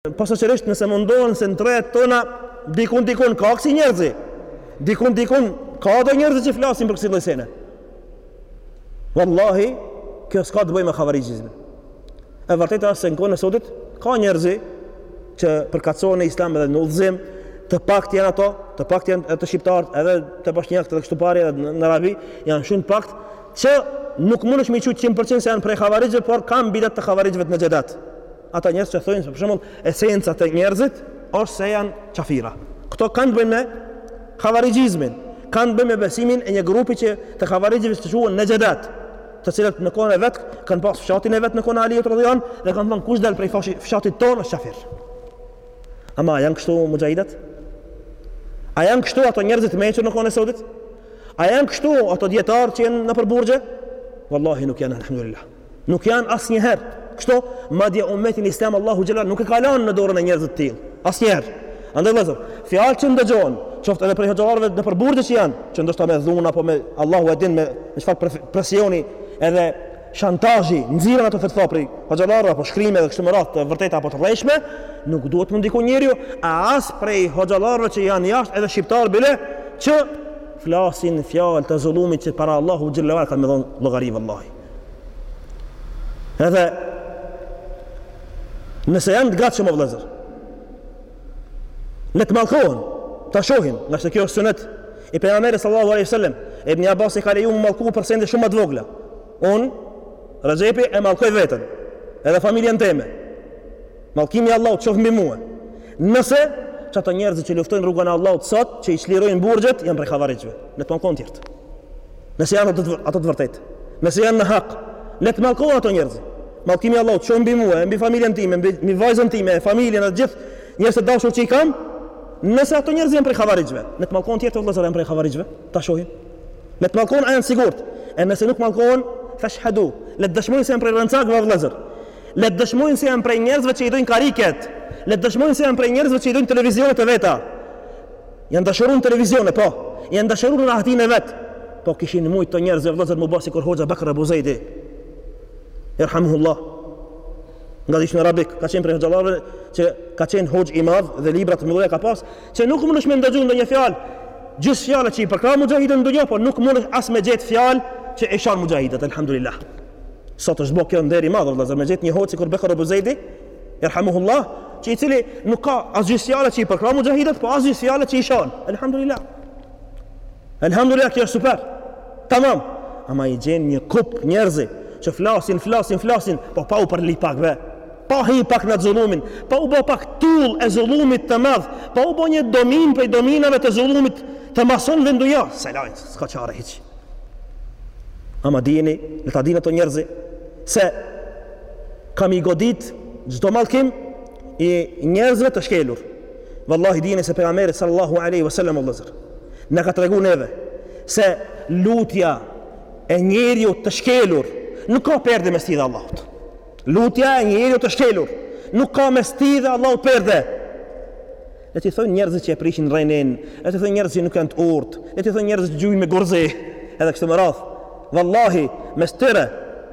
Posaçërisht nëse mundohen se në trojet tona dikun dikun ka kësi njerëzi. Dikun dikun ka dhe njerëzi që flasin për kësi lloj sene. Wallahi, kjo s'ka të bëjë me havarixhve. E vërtetë është se në kohën e sotit ka njerëzi që përkatësohen në islam edhe në udhëzim, të paktë janë ato, të paktë janë te shqiptarët, edhe te boshnjakët edhe kështu pari edhe në Arabi, janë shumë pak që nuk mundesh me i qujt 100% se janë prej havarixhve, por kanë bidat të havarixhve nexhedat. Ata njerëz që thonë se për shembull esenca te njerëzit është se janë qafira. Këto kanë të bëjnë me havarixhizmin, kanë të bëjnë me besimin e një grupi që te havarixhët quhen nexhedat, të cilët në kohën e vet kanë pas fshatin e vet në kohën e Aliut radijallahu anhu dhe kanë thënë kush del prej fshatit tonë është qafir. Ama a janë kështu muxhahidat? A janë kështu ato njerëzit e meçur në kohën e sotit? A janë kështu ato dijetarë që janë nëpër burgje? Wallahi nuk janë, alhamdulillah. Nuk janë asnjëherë kështu, madje ummetin islam Allahu xhelal nuk e ka lënë në dorën e njerëzve të tillë. Asnjëherë. Andaj vëllazër, fjalë që ndëgjohen, qoftë edhe prej hoxhallarëve nëpër burgje që janë, që ndoshta me dhunë apo me Allahu e din me me çfarë presioni edhe shantazhi, nxirren ato fetva prej hoxhallarëve apo shkrime dhe kështu me radhë të vërteta apo të rrejshme, nuk duhet m'u ndiku njeriu as prej hoxhallarëve që janë jashtë edhe shqiptar bile që flasin fjalë të zullumit që para Allahut xhele ue ala kanë me dhënë llogari vallahi. Edhe nëse janë të gatshëm o vëllezër, le të mallkohen, ta shohim, ngase kjo është sunet i pejgamberit sallallahu alaihi wasallam. Ibn Abbasi e ka leju me u mallku për sende shumë më të vogla. Unë Rexhepi e mallkoj veten, edhe familjen teme. Mallkimi i Allahut qoftë mbi mua. Nëse qato njerëzit që luftojnë n'rrugën e Allahut sot, që i çlirojnë burgjet, janë prej havarixhëve. Le të mallkohen tjerët. Nëse janë ato të, ato n'të vërtet. Nëse janë në hak, le të mallkohen ato njerëz. Mallkimi i Allahut qoftë mbi mua, mbi familjen time, mbi, mbi vajzën time, familjen e gjithë njerëzit e dashur që i kam. Nëse ato njerëz janë prej havarixhëve, le të mallkohen tjerët vëllezër janë prej havarixhëve. Ta shohim. Le të mallkohen a janë sigurt. E nëse nuk mallkohen, feshhedu. Le të dëshmojnë se janë prej rrencakëve vëllezër. Le të dëshmojnë se janë prej njerëzve që i dojnë karriget. Le të dëshmojnë se janë prej njerëzve që i dojnë televizionet e veta. Janë dashuru në televizione, po. Janë dashuru në rahatinë e vet. Po kishin mujt ato njerëz vëllezër mu bë sikur Hoxha Bakr Abu Zeidi. Rahimehullah. Nga Gadishulli Arabik, ka qenë prej hoxhallarëve që ka qenë hoxh i madh dhe libra të mëdha ka pas, që nuk mundesh me ndëgju ndonjë fjalë, qysh fjalë që i përkrah muxhahidët në dunja, po nuk mundesh as me gjetë fjalë që i shan muxhahidët, alhamdulillah. Sot është bo kjo nder i madh vëllezër me gjet një hoxhë sikur Bekër Ebu Zejdi, jerhamuhullah, që i cili nuk ka asnjë fjalë që i përkrah muxhahidët, po asnjë fjalë që i shan. Elhamdulillah. Elhamdulillah kjo është super. Tamam. Ama i gjen një kup njerëzi që flasin, flasin, flasin, po pa u përli pak ve. Pa hi pak në zullumin, pa u bo pak tullë e zullumit të madh, pa u bo një domin prej dominave të zullumit të masonëve në dunja. S'e lajnë, s'ka çare hiç. Ama dijeni, le ta dinë ato njerëzi se ka m'i godit çdo mallkim i njerëzve të shkelur. Wallahi dijeni se pejgamberi sallallahu alaihi wasallam o vëllezër na ka tregu neve se lutja e njeriut të shkelur nuk ka perde mes tij dhe Allahut. Lutja e njeriut të shkelur nuk ka mes tij dhe Allahut perde. Le t'i thonë njerëzit që e prishin renin, le t'i thonë njerëzit që nuk janë të urtë, le t'i thonë njerëzit që gjujnë me gurzi, edhe kështu me radhë. Vallahi, mes tyre,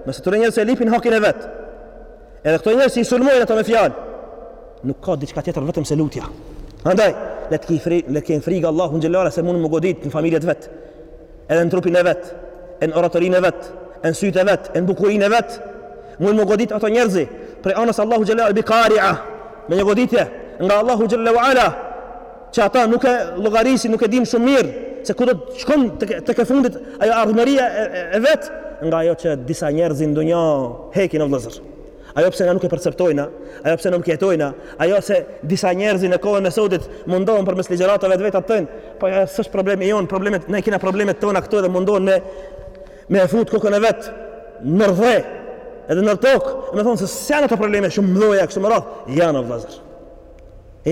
mes atyre njerëz që lipin hakin e vet. Edhe këto njerëz që i sulmojnë ato me fjalë. Nuk ka diçka tjetër vetëm se lutja. Andaj, le të kenë frikë, le të kenë frikë Allahun xhele ala se mund m'u godit në familjet e vet. edhe në trupin e vet, e në oratorinë e vet, e në sytë e vet, e në bukurinë e vet, mund m'u godit ato njerëzi, prej anës Allahut xhele ala, bi kari'a, me një goditje, nga Allahu xhele ala, që ata nuk e llogarisin, nuk e dimë shumë mirë, se ku do shkon tek e fundit ajo ardhmëria e, e, e vet, nga ajo që disa njerëzi në dunja hekin o vëllezër. Ajo pse na nuk e perceptojna, ajo pse nuk e jetojna, ajo se disa njerëzi në kohën e sotit mundohen përmes ligjëratave të veta të thënë, po ja s'është problem i jonë, problemet, na i kena problemet tona këtu edhe mundohen me, me e fut kokën e vet, nër dhe, edhe nër tokë, me thonë se s'janë ato probleme shumë mdhoja, kështu me radhë, janë o vëllezër.